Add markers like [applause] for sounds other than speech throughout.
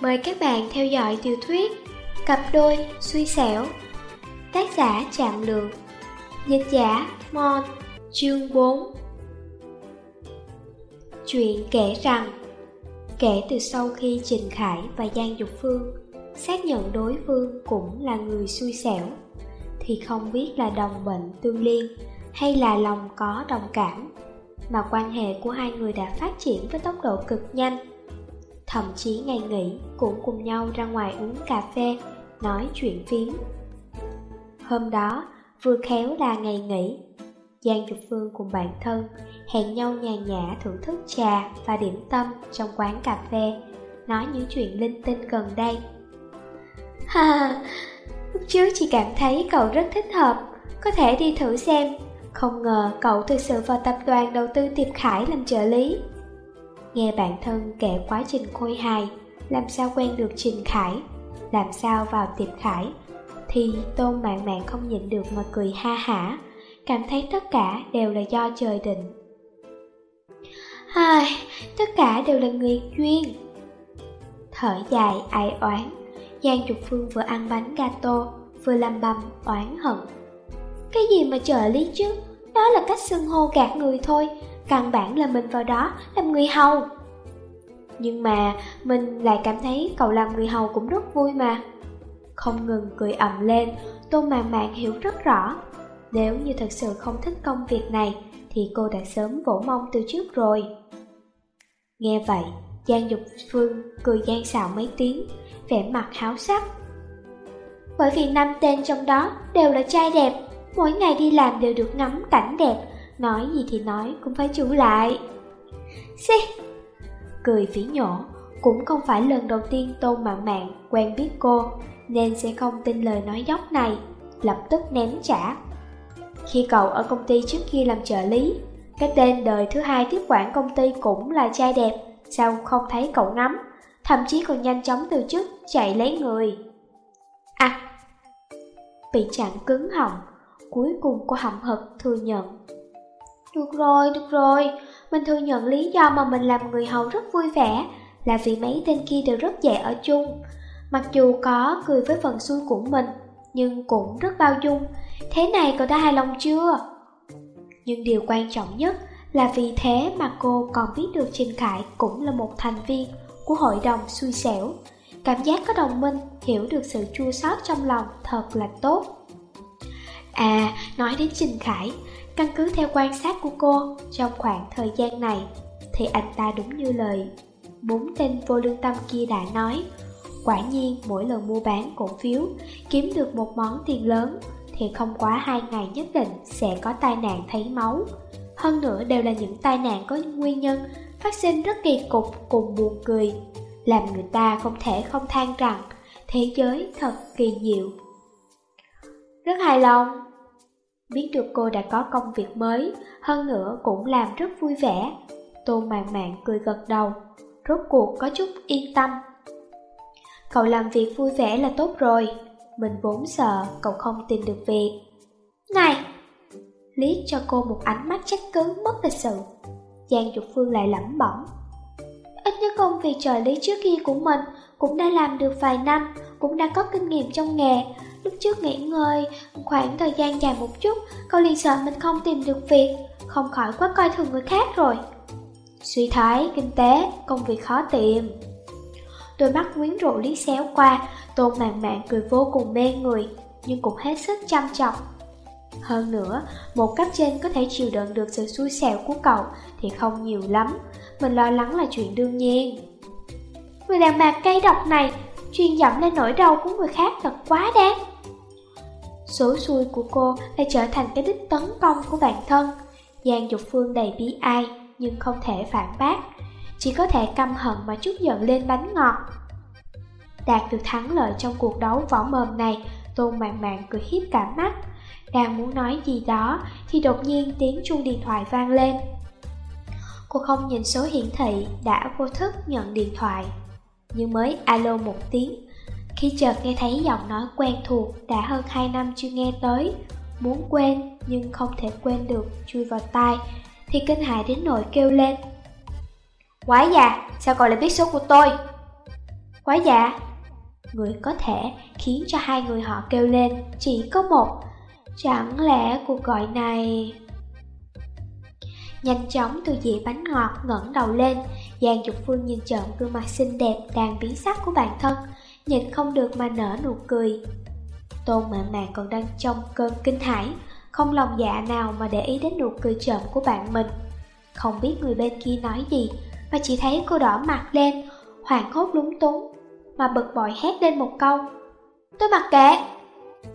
Mời các bạn theo dõi tiểu thuyết Cặp đôi suy xẻo, Tác giả Trạm Lượng, Dịch giả Mon Chương 4 Chuyện kể rằng, Kể từ sau khi Trình Khải và Giang Dục Phương Xác nhận đối phương cũng là người xui xẻo, Thì không biết là đồng bệnh tương liên Hay là lòng có đồng cảm, Mà quan hệ của hai người đã phát triển với tốc độ cực nhanh. Thậm chí ngày nghỉ cũng cùng nhau ra ngoài uống cà phê, nói chuyện phím. Hôm đó, vừa khéo là ngày nghỉ. Giang Trục Phương cùng bạn thân hẹn nhau nhàn nhã thưởng thức trà và điểm tâm trong quán cà phê, nói những chuyện linh tinh gần đây. Ha, lúc trước chỉ cảm thấy cậu rất thích hợp, có thể đi thử xem. Không ngờ cậu thực sự vào tập đoàn đầu tư Tiệp Khải làm trợ lý. Nghe bản thân kể quá trình khôi hài Làm sao quen được Trình Khải Làm sao vào tiệp Khải Thì Tôn Mạng Mạng không nhịn được mà cười ha hả Cảm thấy tất cả đều là do trời định. Ai, tất cả đều là người duyên. Thở dài ai oán Giang Trục Phương vừa ăn bánh gato Vừa làm bầm oán hận. Cái gì mà trợ lý chứ? Đó là cách xưng hô gạt người thôi Căn bản là mình vào đó làm người hầu. Nhưng mà mình lại cảm thấy cậu làm người hầu cũng rất vui mà. Không ngừng cười ầm lên, Tôn màng mạn hiểu rất rõ. Nếu như thật sự không thích công việc này, Thì cô đã sớm vỗ mông từ trước rồi. Nghe vậy, Giang Dục Phương cười gian xạo mấy tiếng, vẻ mặt háo sắc. Bởi vì năm tên trong đó đều là trai đẹp, Mỗi ngày đi làm đều được ngắm cảnh đẹp Nói gì thì nói, cũng phải chủ lại. Xì Cười phỉ nhổ, Cũng không phải lần đầu tiên Tôn Mạng Mạng quen biết cô, Nên sẽ không tin lời nói dốc này, Lập tức ném trả. Khi cậu ở công ty trước kia làm trợ lý, Cái tên đời thứ hai tiếp quản công ty cũng là trai đẹp, Sao không thấy cậu ngắm, Thậm chí còn nhanh chóng từ chức, chạy lấy người. À! Bị chặn cứng họng, Cuối cùng cô hậm hực thừa nhận được rồi, được rồi, mình thừa nhận lý do mà mình làm người hầu rất vui vẻ là vì mấy tên kia đều rất dễ ở chung. Mặc dù có cười với phần xui của mình, nhưng cũng rất bao dung. Thế này cậu đã hài lòng chưa? Nhưng điều quan trọng nhất là vì thế mà cô còn biết được Trình Khải cũng là một thành viên của hội đồng xui xẻo. Cảm giác có đồng minh, hiểu được sự chua xót trong lòng thật là tốt. À, nói đến Trình Khải, Căn cứ theo quan sát của cô, trong khoảng thời gian này, thì anh ta đúng như lời bốn tên vô lương tâm kia đã nói. Quả nhiên mỗi lần mua bán cổ phiếu kiếm được một món tiền lớn thì không quá hai ngày nhất định sẽ có tai nạn thấy máu. Hơn nữa đều là những tai nạn có nguyên nhân phát sinh rất kỳ cục cùng buồn cười, làm người ta không thể không than rằng thế giới thật kỳ diệu. Rất hài lòng, Biết được cô đã có công việc mới, hơn nữa cũng làm rất vui vẻ. tô mạn mạn cười gật đầu, rốt cuộc có chút yên tâm. Cậu làm việc vui vẻ là tốt rồi, mình vốn sợ cậu không tìm được việc. Này! lý cho cô một ánh mắt chắc cứ mất lịch sự. Giang Dục Phương lại lẩm bẩm. Ít nhất công việc trợ lý trước kia của mình cũng đã làm được vài năm, cũng đã có kinh nghiệm trong nghề, Lúc trước nghỉ ngơi khoảng thời gian dài một chút Cậu liền sợ mình không tìm được việc Không khỏi quá coi thường người khác rồi. Suy thái, kinh tế, công việc khó tìm. Đôi mắt quyến rũ lý xéo qua Tôn màng mạng cười vô cùng mê người Nhưng cũng hết sức chăm trọng Hơn nữa, một cấp trên có thể chịu đựng được sự xui xẻo của cậu Thì không nhiều lắm Mình lo lắng là chuyện đương nhiên. Người đàn bà cây độc này Chuyên dẫm lên nỗi đau của người khác thật quá đáng. Số xui của cô lại trở thành cái đích tấn công của bản thân. Giang Dục Phương đầy bi ai, nhưng không thể phản bác. Chỉ có thể căm hận mà chút giận lên bánh ngọt. Đạt được thắng lợi trong cuộc đấu võ mồm này, Tôn mạng mạng cười hiếp cả mắt. Đang muốn nói gì đó, Thì đột nhiên tiếng chuông điện thoại vang lên. Cô không nhìn số hiển thị Đã vô thức nhận điện thoại. Nhưng mới alo một tiếng khi chợt nghe thấy giọng nói quen thuộc đã hơn 2 năm chưa nghe tới Muốn quên nhưng không thể quên được chui vào tai Thì kinh hại đến nỗi kêu lên. Quái già, sao cậu lại biết số của tôi? quái dạ Người có thể khiến cho hai người họ kêu lên chỉ có một. Chẳng lẽ cuộc gọi này... Nhanh chóng từ dĩa bánh ngọt ngẩng đầu lên Giang Dục Phương nhìn trộm gương mặt xinh đẹp đang biến sắc của bản thân. Nhìn không được mà nở nụ cười Tôn mạn mạn còn đang trong cơn kinh hãi Không lòng dạ nào mà để ý đến nụ cười trộm của bạn mình Không biết người bên kia nói gì Mà chỉ thấy cô đỏ mặt lên Hoảng hốt lúng túng Mà bực bội hét lên một câu Tôi mặc kệ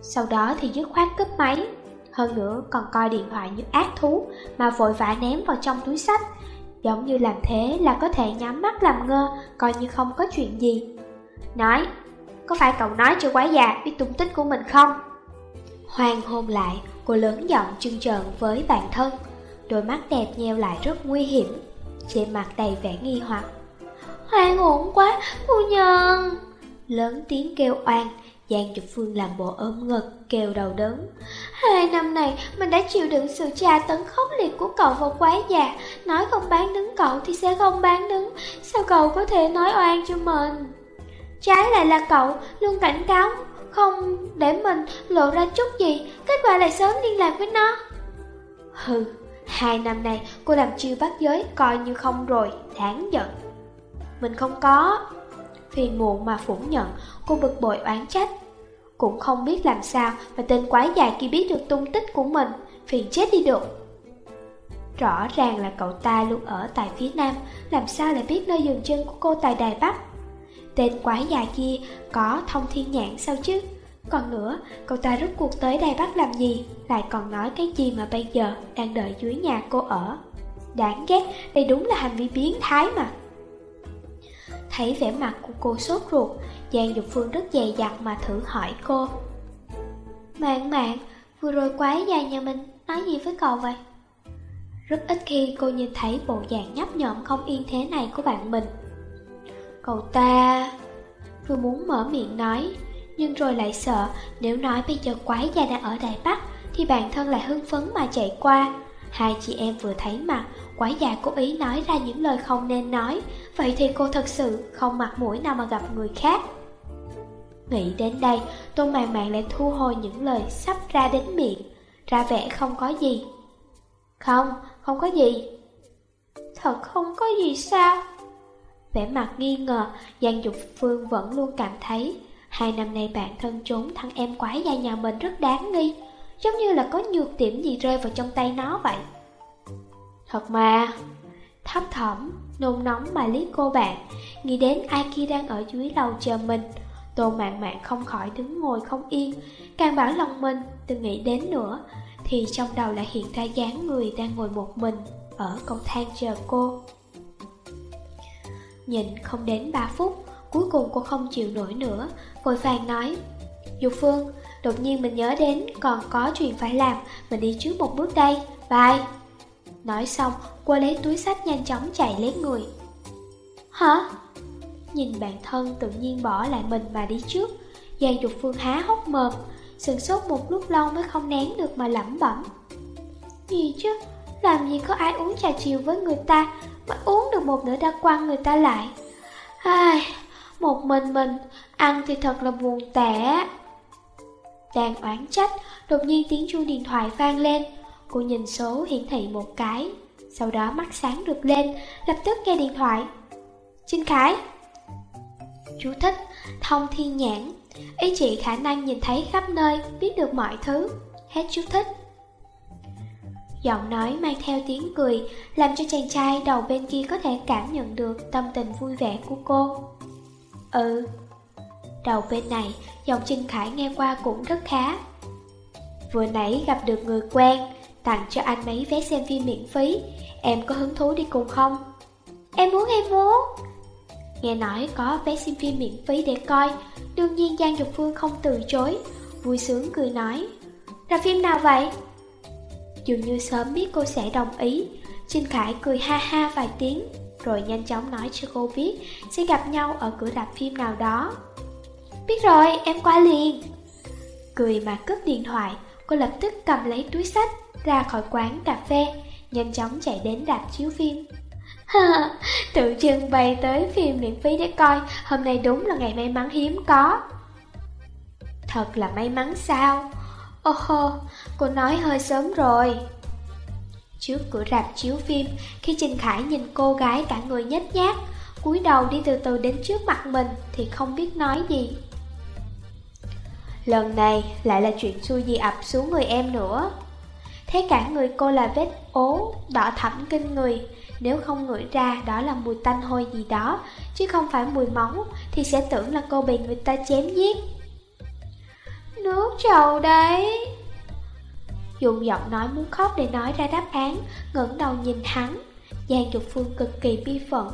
Sau đó thì dứt khoát cướp máy hơn nữa còn coi điện thoại như ác thú mà vội vã ném vào trong túi sách. Giống như làm thế là có thể nhắm mắt làm ngơ, coi như không có chuyện gì. Nói, có phải cậu nói cho quái già biết tung tích của mình không? Hoàng hôn lại, cô lớn giọng trưng trợn với bản thân. Đôi mắt đẹp nheo lại rất nguy hiểm, trên mặt đầy vẻ nghi hoặc. Hoàng ổn quá, phu nhân! Lớn tiếng kêu oan, Giang Trục Phương làm bộ ôm ngực, kêu đầu đớn. Hai năm này mình đã chịu đựng sự tra tấn khốc liệt của cậu vào quái già. Nói không bán đứng cậu thì sẽ không bán đứng. Sao cậu có thể nói oan cho mình? Trái lại là cậu luôn cảnh cáo không để mình lộ ra chút gì, kết quả lại sớm liên lạc với nó. Hừ, hai năm này cô làm chiêu bắt giới coi như không rồi, đáng giận. Mình không có, phiền muộn mà phủ nhận, cô bực bội oán trách. Cũng không biết làm sao mà tên quái dài kia biết được tung tích của mình, phiền chết đi được. Rõ ràng là cậu ta luôn ở tại phía nam, làm sao lại biết nơi dừng chân của cô tại Đài Bắc. Tên quái già kia có thông thiên nhãn sao chứ? Còn nữa, cậu ta rút cuộc tới Đài Bắc làm gì? Lại còn nói cái gì mà bây giờ đang đợi dưới nhà cô ở? Đáng ghét, đây đúng là hành vi biến thái mà. Thấy vẻ mặt của cô sốt ruột, Giang Dục Phương rất dày dặt mà thử hỏi cô. Mạng mạng, vừa rồi quái già nhà mình nói gì với cậu vậy? Rất ít khi cô nhìn thấy bộ dạng nhấp nhộm không yên thế này của bạn mình. Cậu ta... Vừa muốn mở miệng nói, nhưng rồi lại sợ nếu nói bây giờ quái gia đang ở Đài Bắc thì bản thân lại hưng phấn mà chạy qua. Hai chị em vừa thấy mặt, quái già cố ý nói ra những lời không nên nói, vậy thì cô thật sự không mặt mũi nào mà gặp người khác. Nghĩ đến đây, Tôn Màng Màng lại thu hồi những lời sắp ra đến miệng, ra vẻ không có gì. Không, không có gì. Thật không có gì sao? Vẻ mặt nghi ngờ, Giang Dục Phương vẫn luôn cảm thấy Hai năm nay bản thân trốn thằng em quái gia nhà mình rất đáng nghi Giống như là có nhược điểm gì rơi vào trong tay nó vậy. Thật mà. Thấp thỏm, nôn nóng mà lý cô bạn Nghĩ đến ai kia đang ở dưới lầu chờ mình. Tô mạng mạng không khỏi đứng ngồi không yên Càng bảo lòng mình đừng nghĩ đến nữa Thì trong đầu lại hiện ra dáng người đang ngồi một mình Ở cầu thang chờ cô. Nhìn không đến 3 phút Cuối cùng cô không chịu nổi nữa Vội vàng nói Dục Phương, đột nhiên mình nhớ đến Còn có chuyện phải làm Mình đi trước một bước đây, bye. Nói xong, cô lấy túi sách nhanh chóng chạy lấy người. Hả? Nhìn bản thân tự nhiên bỏ lại mình mà đi trước Giang Dục Phương há hốc mồm Sừng sốt một lúc lâu mới không nén được mà lẩm bẩm. Gì chứ, làm gì có ai uống trà chiều với người ta mà uống được một nửa đã quăng người ta lại. Ai, một mình mình, ăn thì thật là buồn tẻ. Đang oán trách, đột nhiên tiếng chuông điện thoại vang lên. Cô nhìn số hiển thị một cái Sau đó mắt sáng được lên, lập tức nghe điện thoại. Trinh Khải. Chú thích, thông thiên nhãn. Ý chị khả năng nhìn thấy khắp nơi, biết được mọi thứ. Hết chú thích. Giọng nói mang theo tiếng cười Làm cho chàng trai đầu bên kia có thể cảm nhận được tâm tình vui vẻ của cô. Ừ. Đầu bên này, giọng Trinh Khải nghe qua cũng rất khá. Vừa nãy gặp được người quen Tặng cho anh mấy vé xem phim miễn phí. Em có hứng thú đi cùng không? Em muốn, em muốn. Nghe nói có vé xem phim miễn phí để coi Đương nhiên Giang Dục Phương không từ chối Vui sướng cười nói. Là phim nào vậy? Dường như sớm biết cô sẽ đồng ý. Trinh Khải cười ha ha vài tiếng Rồi nhanh chóng nói cho cô biết Sẽ gặp nhau ở cửa rạp phim nào đó. Biết rồi, em qua liền. Cười mà cướp điện thoại Cô lập tức cầm lấy túi sách Ra khỏi quán cà phê Nhanh chóng chạy đến rạp chiếu phim. Tự trưng bày tới phim miễn phí để coi Hôm nay đúng là ngày may mắn hiếm có. Thật là may mắn sao? Ô hô, cô nói hơi sớm rồi. Trước cửa rạp chiếu phim Khi Trình Khải nhìn cô gái cả người nhếch nhác cúi đầu đi từ từ đến trước mặt mình Thì không biết nói gì. Lần này lại là chuyện xui gì ập xuống người em nữa. Thế cả người cô là vết ố, đỏ thẫm kinh người. Nếu không ngửi ra đó là mùi tanh hôi gì đó Chứ không phải mùi máu Thì sẽ tưởng là cô bị người ta chém giết. Nước trầu đấy. Dùng giọng nói muốn khóc để nói ra đáp án, ngẩng đầu nhìn hắn. Giang Dục Phương cực kỳ bi phẫn.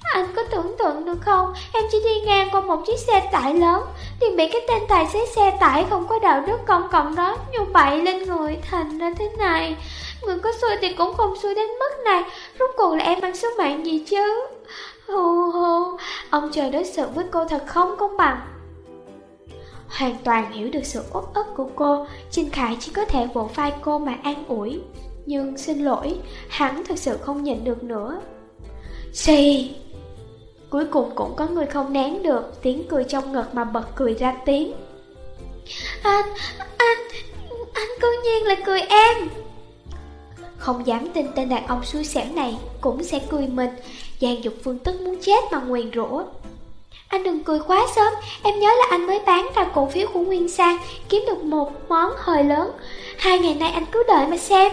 Anh có tưởng tượng được không? Em chỉ đi ngang qua một chiếc xe tải lớn. Thì bị cái tên tài xế xe tải không có đạo đức công cộng đó Như bậy lên người. Thành ra thế này, Người có xui thì cũng không xui đến mức này. Rốt cuộc là em ăn số mạng gì chứ? Hù hù, Ông trời đối xử với cô thật không công bằng. Hoàn toàn hiểu được sự uất ức của cô. Trinh Khải chỉ có thể vỗ vai cô mà an ủi. Nhưng xin lỗi Hắn thật sự không nhịn được nữa. Xì! Cuối cùng cũng có người không nén được Tiếng cười trong ngực mà bật cười ra tiếng. Anh, anh, anh cương nhiên là cười em! Không dám tin tên đàn ông xui xẻo này Cũng sẽ cười mình. Giang Dục Phương tức muốn chết mà nguyền rủa anh đừng cười quá sớm, em nhớ là anh mới bán ra cổ phiếu của Nguyên Sang, kiếm được một món hơi lớn. Hai ngày nay anh cứ đợi mà xem.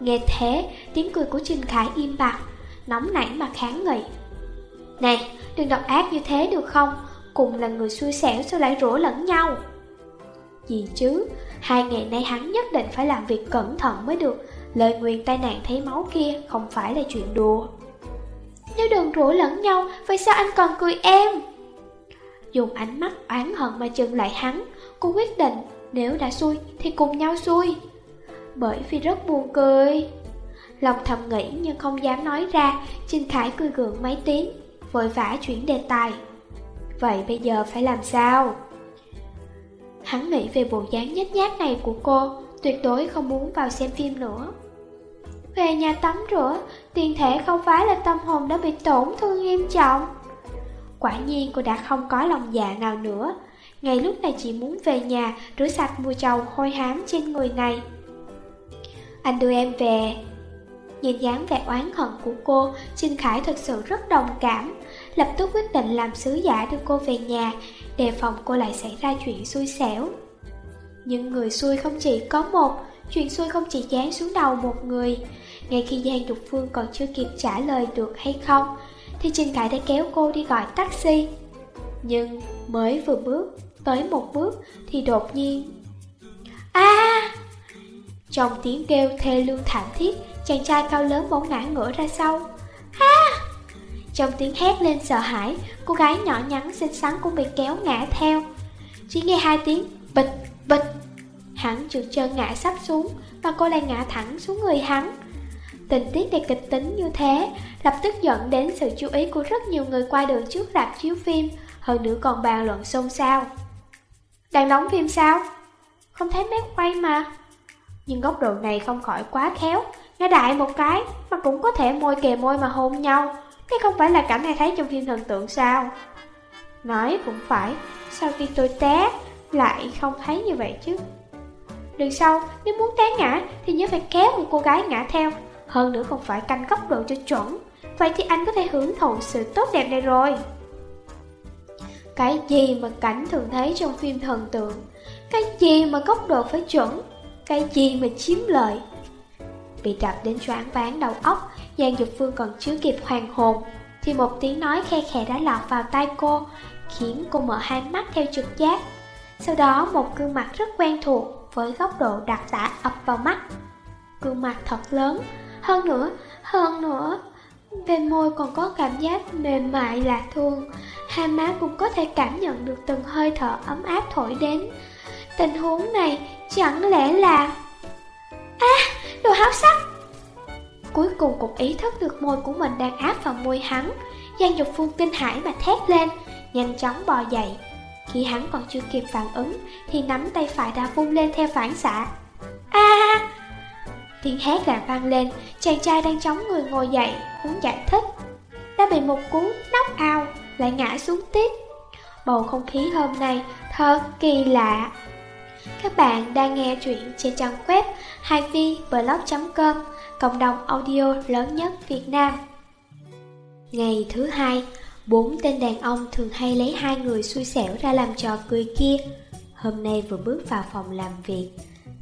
Nghe thế, tiếng cười của Trình Khải im bặt, nóng nảy mà kháng nghị. Này, đừng độc ác như thế được không? Cùng là người xui xẻo sao lại rủa lẫn nhau? Gì chứ, hai ngày nay hắn nhất định phải làm việc cẩn thận mới được. Lời nguyền tai nạn thấy máu kia không phải là chuyện đùa. Nếu đường rủa lẫn nhau, Vậy sao anh còn cười em? Dùng ánh mắt oán hận mà chừng lại hắn, Cô quyết định Nếu đã xui thì cùng nhau xui. Bởi vì rất buồn cười. Lòng thầm nghĩ nhưng không dám nói ra Trinh Khải cười gượng mấy tiếng, Vội vã chuyển đề tài. Vậy bây giờ phải làm sao? Hắn nghĩ về bộ dáng nhếch nhác này của cô, Tuyệt đối không muốn vào xem phim nữa về nhà tắm rửa, tiền thể không phải là tâm hồn đã bị tổn thương nghiêm trọng. Quả nhiên cô đã không có lòng dạ nào nữa, ngay lúc này chỉ muốn về nhà rửa sạch mùi trầu hôi hám trên người này. Anh đưa em về. Nhìn dáng vẻ oán hận của cô, Trinh Khải thật sự rất đồng cảm, lập tức quyết định làm sứ giả đưa cô về nhà, đề phòng cô lại xảy ra chuyện xui xẻo. Nhưng người xui không chỉ có một, chuyện xui không chỉ dán xuống đầu một người, ngay khi Giang Trục Phương còn chưa kịp trả lời được hay không, Thì Trình Khải đã kéo cô đi gọi taxi. Nhưng mới vừa bước tới một bước thì đột nhiên, a! Trong tiếng kêu thê lương thảm thiết, Chàng trai cao lớn bỗng ngã ngửa ra sau. A! Trong tiếng hét lên sợ hãi, Cô gái nhỏ nhắn xinh xắn cũng bị kéo ngã theo. Chỉ nghe hai tiếng bịch bịch. Hắn trượt chân ngã sắp xuống Và cô lại ngã thẳng xuống người hắn. Tình tiết đầy kịch tính như thế lập tức dẫn đến sự chú ý của rất nhiều người qua đường trước rạp chiếu phim, hơn nữa còn bàn luận xôn xao. Đang đóng phim sao? Không thấy máy quay mà. Nhưng góc độ này không khỏi quá khéo, nghe đại một cái mà cũng có thể môi kề môi mà hôn nhau. Đây không phải là cảnh hay thấy trong phim thần tượng sao? Nói cũng phải, sau khi tôi té lại không thấy như vậy chứ. Đường sau, nếu muốn té ngã thì nhớ phải kéo một cô gái ngã theo hơn nữa còn phải canh góc độ cho chuẩn. Vậy thì anh có thể hưởng thụ sự tốt đẹp này rồi. Cái gì mà cảnh thường thấy trong phim thần tượng? Cái gì mà góc độ phải chuẩn? Cái gì mà chiếm lợi? Bị đập đến choáng váng đầu óc, Giang Dục Phương còn chưa kịp hoàn hồn, Thì một tiếng nói khe khẽ đã lọt vào tai cô, Khiến cô mở hai mắt theo trực giác. Sau đó một gương mặt rất quen thuộc Với góc độ đặc tả ập vào mắt. Gương mặt thật lớn hơn nữa, hơn nữa, bên môi còn có cảm giác mềm mại lạ thương, hai má cũng có thể cảm nhận được từng hơi thở ấm áp thổi đến. Tình huống này chẳng lẽ là... À, đồ háo sắc! Cuối cùng cũng ý thức được môi của mình đang áp vào môi hắn. Giang Dục Phương kinh hãi mà thét lên, nhanh chóng bò dậy. Khi hắn còn chưa kịp phản ứng, thì nắm tay phải đã vung lên theo phản xạ. A! Tiếng hét lại vang lên, chàng trai đang chống người ngồi dậy, muốn giải thích. Đã bị một cú nóc ao, lại ngã xuống tiếp. Bầu không khí hôm nay thật kỳ lạ. Các bạn đang nghe truyện trên trang web hivblog.com, cộng đồng audio lớn nhất Việt Nam. Ngày thứ hai, bốn tên đàn ông thường hay lấy hai người xui xẻo ra làm trò cười kia. Hôm nay vừa bước vào phòng làm việc,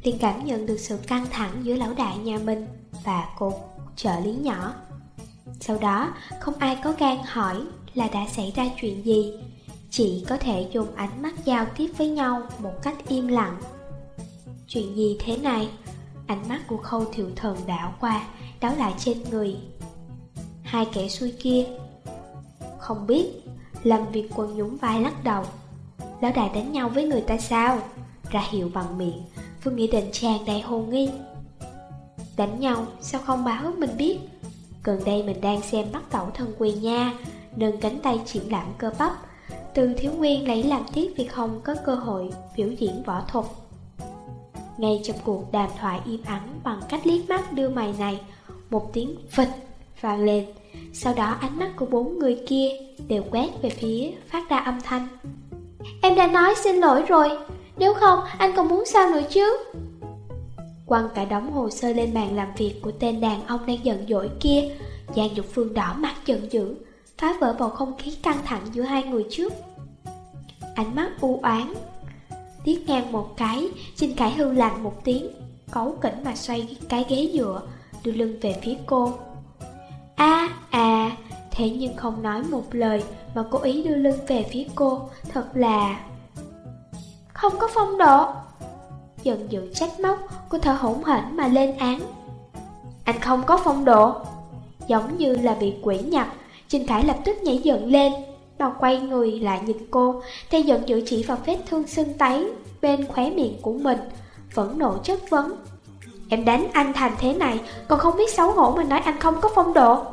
liền cảm nhận được sự căng thẳng giữa lão đại nhà mình và cô trợ lý nhỏ. Sau đó, không ai có gan hỏi là đã xảy ra chuyện gì, chỉ có thể dùng ánh mắt giao tiếp với nhau một cách im lặng. Chuyện gì thế này? Ánh mắt của khâu thiệu thần đảo qua, đảo lại trên người. Hai kẻ xui kia. Không biết, làm việc quần nhúng vai lắc đầu. Lão đại đánh nhau với người ta sao? Ra hiệu bằng miệng, Phương Nghị định tràn đầy hồ nghi. Đánh nhau, sao không báo mình biết? Gần đây mình đang xem bắt tẩu thân quyền nha, nâng cánh tay triển lãm cơ bắp. Từ thiếu nguyên lấy làm tiếc vì không có cơ hội biểu diễn võ thuật. Ngay trong cuộc đàm thoại im ắng bằng cách liếc mắt đưa mày này, một tiếng phịch vang lên. Sau đó ánh mắt của bốn người kia đều quét về phía phát ra âm thanh. Em đã nói xin lỗi rồi, nếu không anh còn muốn sao nữa chứ? Quăng cả đống hồ sơ lên bàn làm việc của tên đàn ông đang giận dỗi kia, Giang Dục Phương đỏ mặt giận dữ, phá vỡ bầu không khí căng thẳng giữa hai người trước. Ánh mắt u oán Tiếc ngang một cái, Trình Khải hư lạnh một tiếng, cấu kỉnh mà xoay cái ghế dựa, đưa lưng về phía cô. a à, thế nhưng không nói một lời mà cố ý đưa lưng về phía cô, thật là... Không có phong độ. giận dữ trách móc, cô thở hổn hển mà lên án. Anh không có phong độ. Giống như là bị quỷ nhập, Trình Khải lập tức nhảy giận lên, Đầu quay người lại nhìn cô Tay giận dữ chỉ vào vết thương sưng tấy Bên khóe miệng của mình Vẫn nộ chất vấn Em đánh anh thành thế này Còn không biết xấu hổ mà nói anh không có phong độ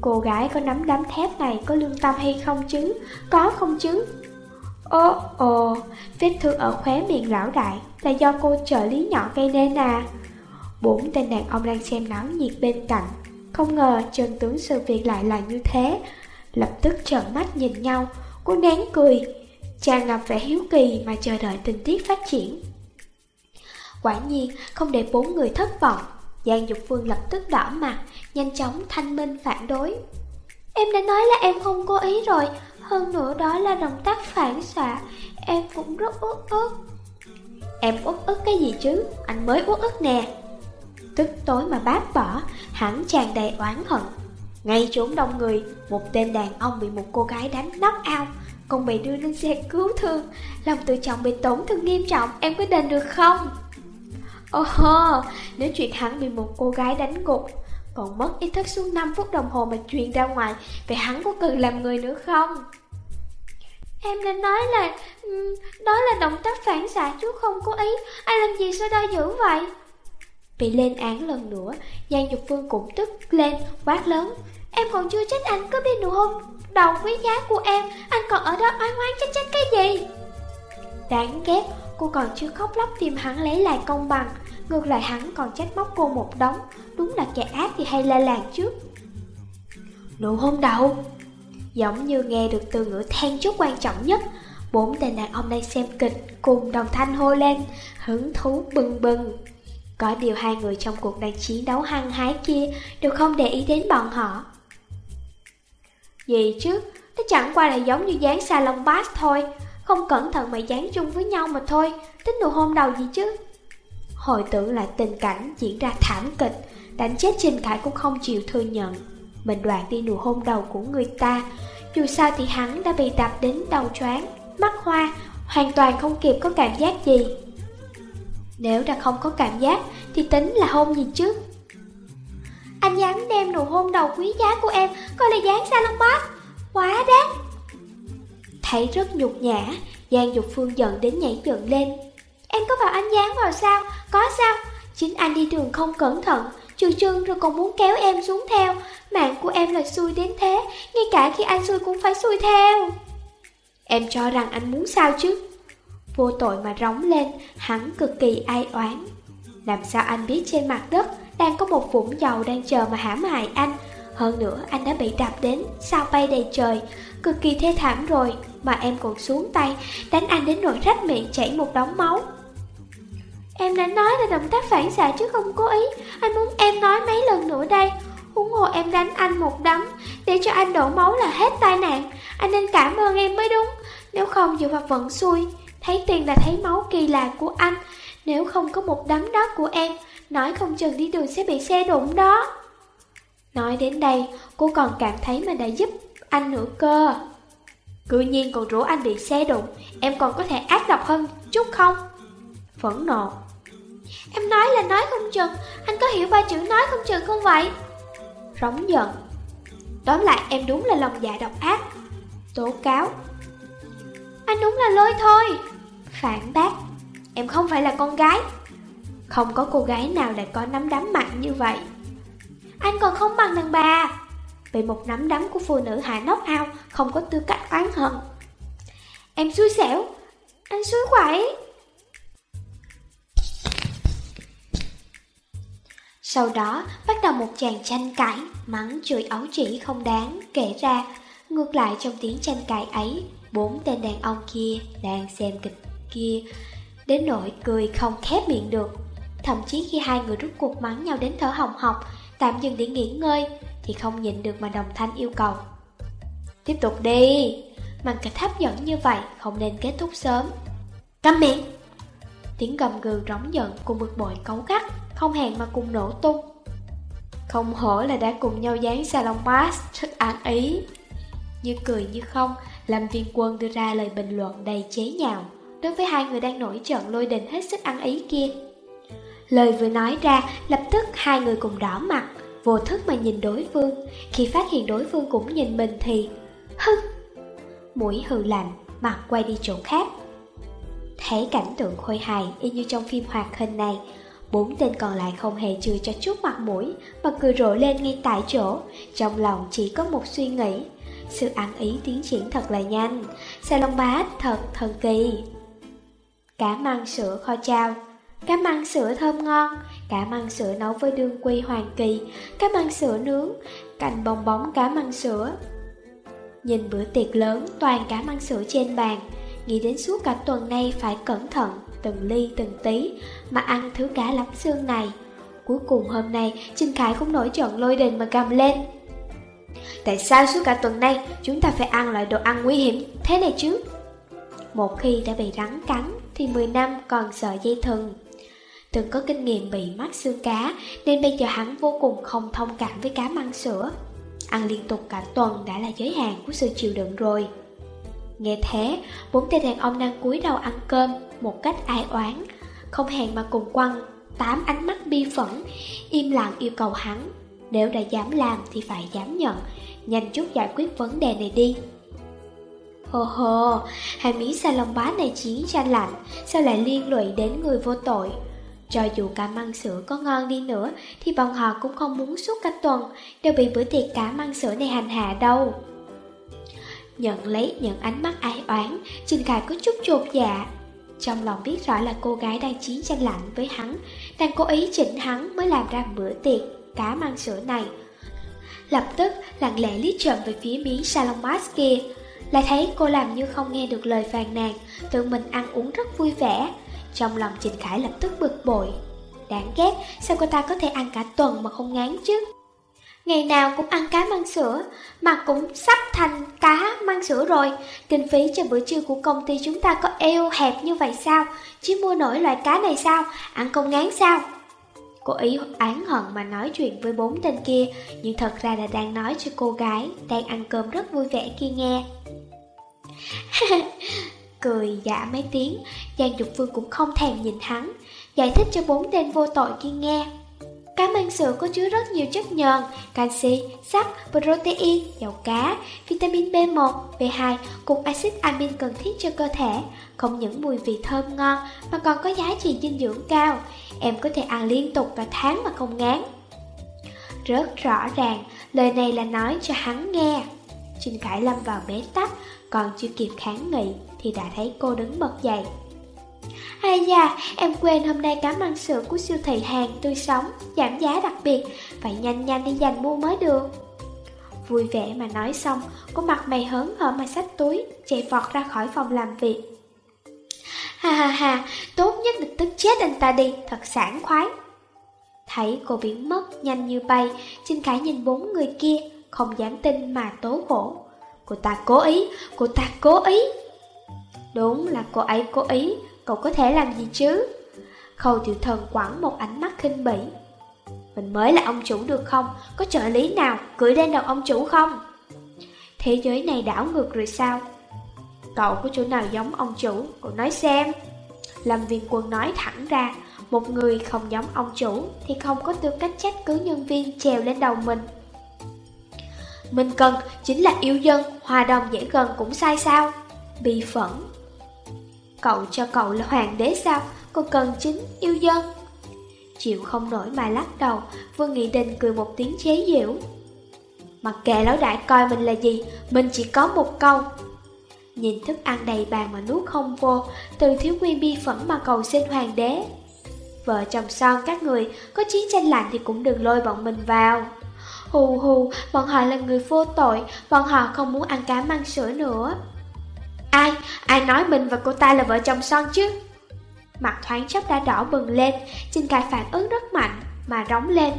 Cô gái có nắm đấm thép này Có lương tâm hay không chứ Có không chứ Ô ồ Vết thương ở khóe miệng lão đại Là do cô trợ lý nhỏ gây nên à? Bốn tên đàn ông đang xem náo nhiệt bên cạnh. Không ngờ chân tướng sự việc lại là như thế. Lập tức trợn mắt nhìn nhau, cô nén cười, chàng ngập vẻ hiếu kỳ mà chờ đợi tình tiết phát triển. Quả nhiên, không để bốn người thất vọng, Giang Dục Phương lập tức đỏ mặt, nhanh chóng thanh minh phản đối. Em đã nói là em không cố ý rồi, hơn nữa đó là động tác phản xạ, em cũng rất uất ức. Em uất ức cái gì chứ, anh mới uất ức nè. Tức tối mà bác bỏ, hắn tràn đầy oán hận, ngay trốn đông người, một tên đàn ông bị một cô gái đánh nóc ao, còn bị đưa lên xe cứu thương. Lòng tự trọng bị tổn thương nghiêm trọng, em có đền được không? Ồ, nếu chuyện hắn bị một cô gái đánh gục, còn mất ý thức suốt 5 phút đồng hồ mà truyền ra ngoài, vậy hắn có cần làm người nữa không? Em nên nói là đó là động tác phản xạ chú không có ý, ai làm gì sao đau dữ vậy? Bị lên án lần nữa, Giang Dục Phương cũng tức lên, quát lớn. Em còn chưa trách anh có biết nụ hôn đầu quý giá của em Anh còn ở đó oán oán trách trách cái gì Đáng ghét Cô còn chưa khóc lóc tìm hắn lấy lại công bằng Ngược lại hắn còn trách móc cô một đống Đúng là kẻ ác thì hay la làng trước. Nụ hôn đầu. Giống như nghe được từ ngữ then chốt quan trọng nhất Bốn tên đàn ông đang xem kịch Cùng đồng thanh hô lên Hứng thú bừng bừng. Có điều hai người trong cuộc đang chiến đấu hăng hái kia Đều không để ý đến bọn họ. Gì chứ, nó chẳng qua là giống như dán salon bass thôi Không cẩn thận mà dán chung với nhau mà thôi Tính nụ hôn đầu gì chứ? Hồi tưởng lại tình cảnh diễn ra thảm kịch, Đánh chết Trình Khải cũng không chịu thừa nhận. Mình đoạt đi nụ hôn đầu của người ta, Dù sao thì hắn đã bị đập đến đầu choáng, Mắt hoa, Hoàn toàn không kịp có cảm giác gì. Nếu đã không có cảm giác, Thì tính là hôn gì chứ? Anh dám đem nụ hôn đầu quý giá của em Coi là dán salon boss Quá đáng! Thấy rất nhục nhã, Giang Dục Phương giận đến nhảy dựng lên. Em có bảo anh dán vào sao? Có sao? Chính anh đi đường không cẩn thận. Trừ chân rồi còn muốn kéo em xuống theo. Mạng của em là xui đến thế. Ngay cả khi anh xui cũng phải xui theo. Em cho rằng anh muốn sao chứ? Vô tội mà rống lên. Hắn cực kỳ ai oán. Làm sao anh biết trên mặt đất đang có một vũng dầu đang chờ mà hãm hại anh? Hơn nữa, anh đã bị đạp đến sao bay đầy trời. Cực kỳ thê thảm rồi, Mà em còn xuống tay, Đánh anh đến nỗi rách miệng chảy một đống máu. Em đã nói là động tác phản xạ chứ không cố ý. Anh muốn em nói mấy lần nữa đây. Huống hồ em đánh anh một đấm, Để cho anh đổ máu là hết tai nạn. Anh nên cảm ơn em mới đúng. Nếu không dựa vào vận xui, Thấy tiền là thấy máu kỳ lạ của anh. Nếu không có một đấm đó của em, Nói không chừng đi đường sẽ bị xe đụng đó. Nói đến đây, Cô còn cảm thấy mình đã giúp anh nữa cơ. Cự nhiên còn rủ anh bị xe đụng, Em còn có thể ác độc hơn chút không? Phẫn nộ. Em nói là nói không chừng. Anh có hiểu ba chữ nói không chừng không vậy? Rống giận. Tóm lại, em đúng là lòng dạ độc ác. Tố cáo. Anh đúng là lôi thôi. Phản bác. Em không phải là con gái. Không có cô gái nào lại có nắm đấm mạnh như vậy. Anh còn không bằng đàn bà. Bị một nắm đấm của phụ nữ hạ nóc ao Không có tư cách oán hận. Em xui xẻo. Anh xui quẩy Sau đó bắt đầu một chàng tranh cãi, mắng chửi ấu chỉ không đáng kể ra. Ngược lại trong tiếng tranh cãi ấy, bốn tên đàn ông kia đang xem kịch kia, đến nỗi cười không khép miệng được. Thậm chí khi hai người rút cuộc mắng nhau đến thở hồng hộc, tạm dừng để nghỉ ngơi, thì không nhịn được mà đồng thanh yêu cầu. Tiếp tục đi, màn kịch hấp dẫn như vậy không nên kết thúc sớm. Câm miệng! Tiếng gầm gừ rống giận cùng bực bội cấu gắt không hẹn mà cùng nổ tung. Không hổ là đã cùng nhau dán salon mask rất án ý. Như cười như không, làm Viên Quân đưa ra lời bình luận đầy chế nhạo đối với hai người đang nổi trận lôi đình hết sức ăn ý kia. Lời vừa nói ra, lập tức hai người cùng đỏ mặt, vô thức mà nhìn đối phương. Khi phát hiện đối phương cũng nhìn mình thì... Hừ! Mũi hừ lạnh, mặt quay đi chỗ khác. Thấy cảnh tượng khôi hài y như trong phim hoạt hình này, Bốn tên còn lại không hề chừa cho chút mặt mũi, Mà cười rộ lên ngay tại chỗ. Trong lòng chỉ có một suy nghĩ. Sự ăn ý tiến triển thật là nhanh. Xe lông bá thật thần kỳ. Cá măng sữa kho chao. Cá măng sữa thơm ngon. Cá măng sữa nấu với đương quy hoàng kỳ. Cá măng sữa nướng. Cành bong bóng cá măng sữa. Nhìn bữa tiệc lớn, toàn cá măng sữa trên bàn. Nghĩ đến suốt cả tuần nay phải cẩn thận từng ly từng tí mà ăn thứ cá lắm xương này. Cuối cùng hôm nay, Trinh Khải cũng nổi trận lôi đình mà cầm lên. Tại sao suốt cả tuần nay chúng ta phải ăn loại đồ ăn nguy hiểm thế này chứ? Một khi đã bị rắn cắn thì 10 năm còn sợ dây thừng. Từng có kinh nghiệm bị mắc xương cá nên bây giờ hắn vô cùng không thông cảm với cá măng sữa. Ăn liên tục cả tuần đã là giới hạn của sự chịu đựng rồi. Nghe thế, bốn tên đàn ông đang cúi đầu ăn cơm một cách ai oán, không hẹn mà cùng quăng tám ánh mắt bi phẫn, im lặng yêu cầu hắn. Nếu đã dám làm thì phải dám nhận, nhanh chút giải quyết vấn đề này đi. Hồ hồ, hai miếng xa lông bá này chiến tranh lạnh, sao lại liên lụy đến người vô tội? Cho dù cá măng sữa có ngon đi nữa thì bọn họ cũng không muốn suốt cả tuần đều bị bữa tiệc cá măng sữa này hành hạ đâu. Nhận lấy những ánh mắt ai oán, Trình Khải có chút chột dạ. Trong lòng biết rõ là cô gái đang chiến tranh lạnh với hắn, đang cố ý chỉnh hắn mới làm ra bữa tiệc cá mang sữa này. Lập tức lặng lẽ liếc trộm về phía miếng salon mask kia, lại thấy cô làm như không nghe được lời phàn nàn, tự mình ăn uống rất vui vẻ. Trong lòng Trình Khải lập tức bực bội. Đáng ghét, sao cô ta có thể ăn cả tuần mà không ngán chứ? Ngày nào cũng ăn cá măng sữa, Mà cũng sắp thành cá măng sữa rồi. Kinh phí cho bữa trưa của công ty chúng ta có eo hẹp như vậy sao? Chứ mua nổi loại cá này sao? Ăn không ngán sao? Cô ý án hận mà nói chuyện với bốn tên kia, Nhưng thật ra là đang nói cho cô gái Đang ăn cơm rất vui vẻ kia nghe. [laughs] Cười giả mấy tiếng, Giang Dục Phương cũng không thèm nhìn hắn, Giải thích cho bốn tên vô tội kia nghe. Cá măng sữa có chứa rất nhiều chất nhờn, canxi, sắt, protein, dầu cá, vitamin B1, B2 cùng axit amin cần thiết cho cơ thể. Không những mùi vị thơm ngon mà còn có giá trị dinh dưỡng cao. Em có thể ăn liên tục cả tháng mà không ngán. Rất rõ ràng, lời này là nói cho hắn nghe. Trình Khải lâm vào bế tắc, còn chưa kịp kháng nghị thì đã thấy cô đứng bật dậy. Hay da, em quên hôm nay cám ăn sữa của siêu thị hàng tươi sống, giảm giá đặc biệt, phải nhanh nhanh đi dành mua mới được. Vui vẻ mà nói xong, cô mặt mày hớn hở mà xách túi, chạy vọt ra khỏi phòng làm việc. Ha ha ha, tốt nhất là tức chết anh ta đi, thật sảng khoái. Thấy cô biến mất nhanh như bay, Trinh Khải nhìn bốn người kia, không dám tin mà tố khổ. Cô ta cố ý, cô ta cố ý. Đúng là cô ấy cố ý, cậu có thể làm gì chứ? Khâu tiểu thần quẳng một ánh mắt khinh bỉ. Mình mới là ông chủ được không? Có trợ lý nào cưỡi lên đầu ông chủ không? Thế giới này đảo ngược rồi sao? Cậu có chỗ nào giống ông chủ? Cậu nói xem. Lâm viên quân nói thẳng ra, một người không giống ông chủ thì không có tư cách trách cứ nhân viên trèo lên đầu mình. Mình cần chính là yêu dân, hòa đồng dễ gần cũng sai sao? Bị phẫn. Cậu cho cậu là hoàng đế sao? Cô cần chính yêu dân. Chịu không nổi mà lắc đầu, Vương Nghị Đình cười một tiếng chế giễu. Mặc kệ lão đại coi mình là gì, mình chỉ có một câu. Nhìn thức ăn đầy bàn mà nuốt không vô, từ thiếu nguyên bi phẫn mà cầu xin hoàng đế. Vợ chồng son các người, có chiến tranh lạnh thì cũng đừng lôi bọn mình vào. Hù hù, bọn họ là người vô tội, bọn họ không muốn ăn cá măng sữa nữa. Ai, ai nói mình và cô ta là vợ chồng son chứ? Mặt thoáng chốc đã đỏ bừng lên, Trình cài phản ứng rất mạnh, mà rống lên.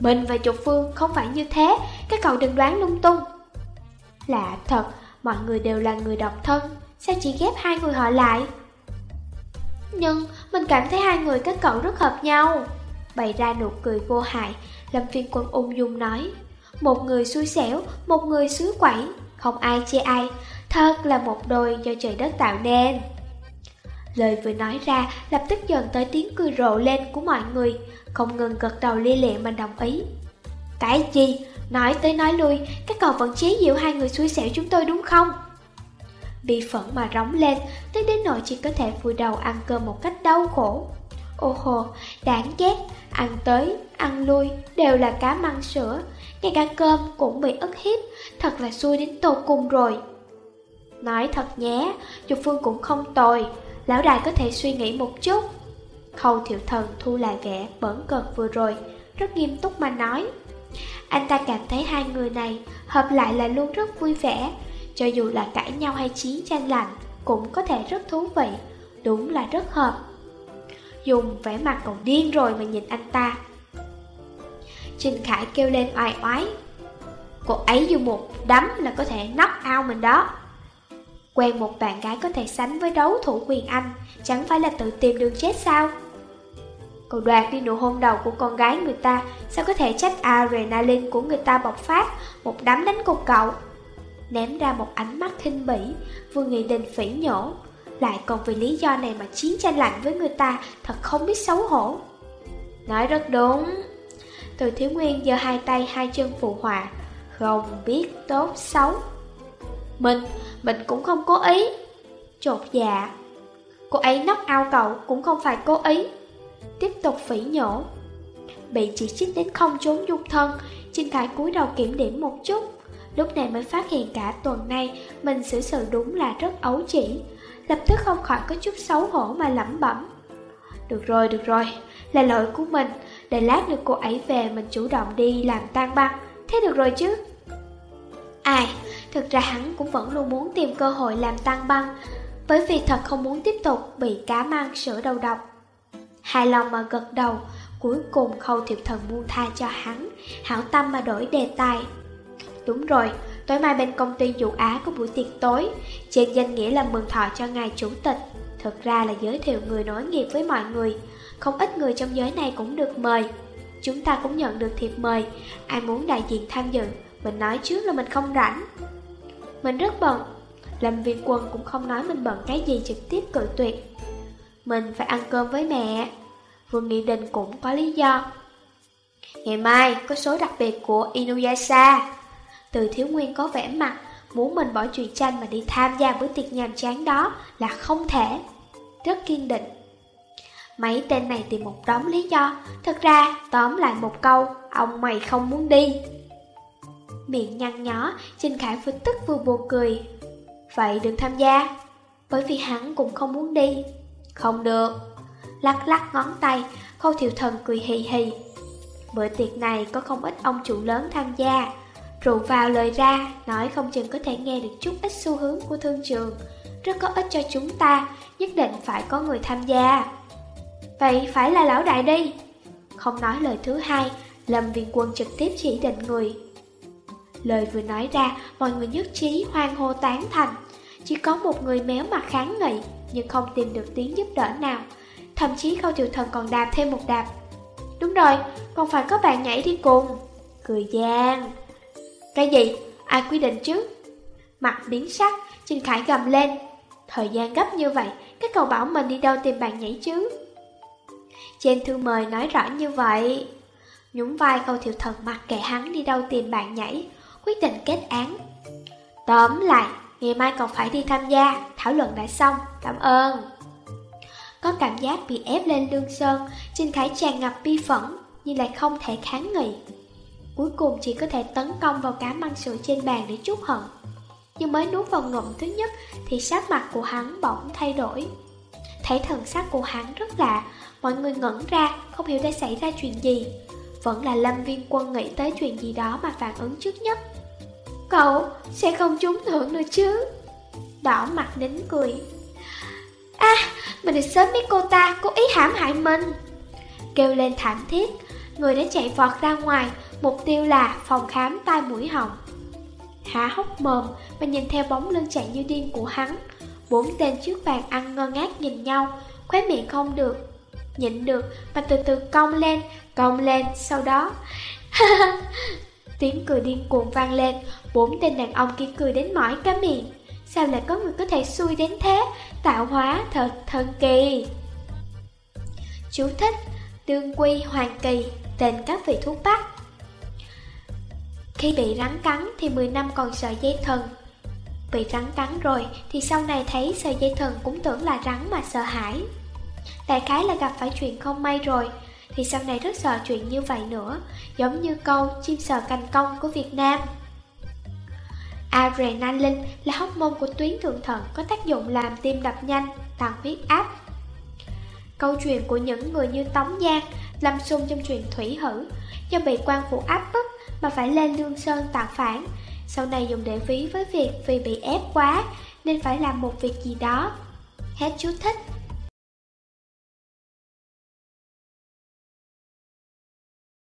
Mình và Trục Phương không phải như thế, các cậu đừng đoán lung tung. Lạ thật, mọi người đều là người độc thân, sao chỉ ghép hai người họ lại? Nhưng mình cảm thấy hai người các cậu rất hợp nhau. Bày ra nụ cười vô hại, Lâm Phiên Quân ung dung nói. Một người xui xẻo, một người xứ quẩy, không ai chê ai, thật là một đôi do trời đất tạo nên. Lời vừa nói ra, lập tức dần tới tiếng cười rộ lên của mọi người, không ngừng gật đầu lia lịa mà đồng ý. Cái gì? Nói tới nói lui, các cậu vẫn chế giễu hai người xui xẻo chúng tôi đúng không? Bị phẫn mà rống lên, tới đến nỗi chỉ có thể vùi đầu ăn cơm một cách đau khổ. Ô hồ, đáng ghét, ăn tới, ăn lui, đều là cá măng sữa, ngay cả cơm cũng bị ức hiếp, thật là xui đến tột cùng rồi. Nói thật nhé, Dục Phương cũng không tồi, lão đại có thể suy nghĩ một chút. Khâu thiệu thần thu lại vẻ bẩn cợt vừa rồi, rất nghiêm túc mà nói. Anh ta cảm thấy hai người này hợp lại là luôn rất vui vẻ, cho dù là cãi nhau hay chiến tranh lạnh, cũng có thể rất thú vị, đúng là rất hợp. Dùng vẻ mặt còn điên rồi mà nhìn anh ta. Trình Khải kêu lên oai oái. Cô ấy dùng một đấm là có thể nóc ao mình đó. Quen một bạn gái có thể sánh với đấu thủ quyền Anh, chẳng phải là tự tìm đường chết sao? Cậu đoạt đi nụ hôn đầu của con gái người ta, sao có thể trách adrenaline của người ta bộc phát, một đám đánh cục cậu? Ném ra một ánh mắt khinh bỉ, Vương Nghị định phỉ nhổ, lại còn vì lý do này mà chiến tranh lạnh với người ta, thật không biết xấu hổ. Nói rất đúng. Từ thiếu nguyên giơ hai tay hai chân phụ họa, không biết tốt xấu. Mình, mình cũng không cố ý. Chột dạ. Cô ấy nóc ao cậu cũng không phải cố ý. Tiếp tục phỉ nhổ. Bị chỉ trích đến không trốn dung thân, Trinh Khải cúi đầu kiểm điểm một chút. Lúc này mới phát hiện cả tuần nay mình xử sự đúng là rất ấu chỉ. Lập tức không khỏi có chút xấu hổ mà lẩm bẩm. Được rồi, được rồi, là lỗi của mình. Để lát được cô ấy về mình chủ động đi làm tan băng. Thế được rồi chứ? Ai, thực ra hắn cũng vẫn luôn muốn tìm cơ hội làm tăng băng, bởi vì thật không muốn tiếp tục bị cá mang sữa đầu độc. Hài lòng mà gật đầu, cuối cùng khâu thiệp thần buông tha cho hắn, hảo tâm mà đổi đề tài. Đúng rồi, tối mai bên công ty dụ Á có buổi tiệc tối, trên danh nghĩa là mừng thọ cho ngài chủ tịch, thực ra là giới thiệu người nối nghiệp với mọi người, không ít người trong giới này cũng được mời. Chúng ta cũng nhận được thiệp mời, ai muốn đại diện tham dự, mình nói trước là mình không rảnh. Mình rất bận, Lâm viên quân cũng không nói mình bận cái gì trực tiếp cự tuyệt. Mình phải ăn cơm với mẹ. Vương Nghị Đình cũng có lý do. Ngày mai có số đặc biệt của Inuyasha. Từ thiếu nguyên có vẻ mặt, muốn mình bỏ chuyện tranh mà đi tham gia bữa tiệc nhàm chán đó là không thể. Rất kiên định. Mấy tên này tìm một đống lý do, thật ra tóm lại một câu, ông mày không muốn đi. Miệng nhăn nhó, Trình Khải vừa tức vừa buồn cười. Vậy đừng tham gia, bởi vì hắn cũng không muốn đi. Không được. Lắc lắc ngón tay, khâu thiệu thần cười hì hì. Bữa tiệc này có không ít ông chủ lớn tham gia. Rượu vào lời ra, nói không chừng có thể nghe được chút ít xu hướng của thương trường. Rất có ích cho chúng ta, nhất định phải có người tham gia. Vậy phải là lão đại đi. Không nói lời thứ hai, Lâm viên quân trực tiếp chỉ định người. Lời vừa nói ra, mọi người nhất trí hoang hô tán thành. Chỉ có một người méo mặt kháng nghị, nhưng không tìm được tiếng giúp đỡ nào. Thậm chí khâu tiểu thần còn đạp thêm một đạp. Đúng rồi, còn phải có bạn nhảy đi cùng. Cười gian. Cái gì? Ai quy định chứ? Mặt biến sắc, Trình Khải gầm lên. Thời gian gấp như vậy, các cậu bảo mình đi đâu tìm bạn nhảy chứ? Trên thư mời nói rõ như vậy. Nhúng vai câu thiệu thần mặc kệ hắn đi đâu tìm bạn nhảy, quyết định kết án. Tóm lại, ngày mai còn phải đi tham gia, thảo luận đã xong, cảm ơn. Có cảm giác bị ép lên lương sơn, Trình Khải tràn ngập bi phẫn, nhưng lại không thể kháng nghị. Cuối cùng chỉ có thể tấn công vào cá măng sữa trên bàn để chút hận. Nhưng mới nuốt vào ngụm thứ nhất thì sắc mặt của hắn bỗng thay đổi. Thấy thần sắc của hắn rất lạ, mọi người ngẩn ra, không hiểu đã xảy ra chuyện gì. Vẫn là lâm viên quân nghĩ tới chuyện gì đó mà phản ứng trước nhất. Cậu sẽ không trúng thưởng nữa chứ? Đỏ mặt nín cười. À, mình đã sớm biết cô ta cố ý hãm hại mình. Kêu lên thảm thiết, người đã chạy vọt ra ngoài, mục tiêu là phòng khám tai mũi họng. hả hốc mồm và nhìn theo bóng lưng chạy như điên của hắn. Bốn tên trước bàn ăn ngơ ngác nhìn nhau, khóe miệng không được. Nhịn được mà từ từ cong lên, cong lên, sau đó... [laughs] Tiếng cười điên cuồng vang lên, bốn tên đàn ông kia cười đến mỏi cả miệng. Sao lại có người có thể xui đến thế, tạo hóa thật thần kỳ. Chú thích, tương quy hoàng kỳ, tên các vị thuốc bắc. Khi bị rắn cắn thì 10 năm còn sợ dây thần Bị rắn cắn rồi thì sau này thấy sợi dây thần cũng tưởng là rắn mà sợ hãi Đại khái là gặp phải chuyện không may rồi thì sau này rất sợ chuyện như vậy nữa Giống như câu chim sờ cành công của Việt Nam. Adrenaline là hóc môn của tuyến thượng thận có tác dụng làm tim đập nhanh, tăng huyết áp. Câu chuyện của những người như Tống Giang, Lâm Xung trong chuyện Thủy Hử Do bị quan phủ áp bức mà phải lên lương sơn tạo phản. Sau này dùng để ví với việc vì bị ép quá Nên phải làm một việc gì đó. Hết chú thích.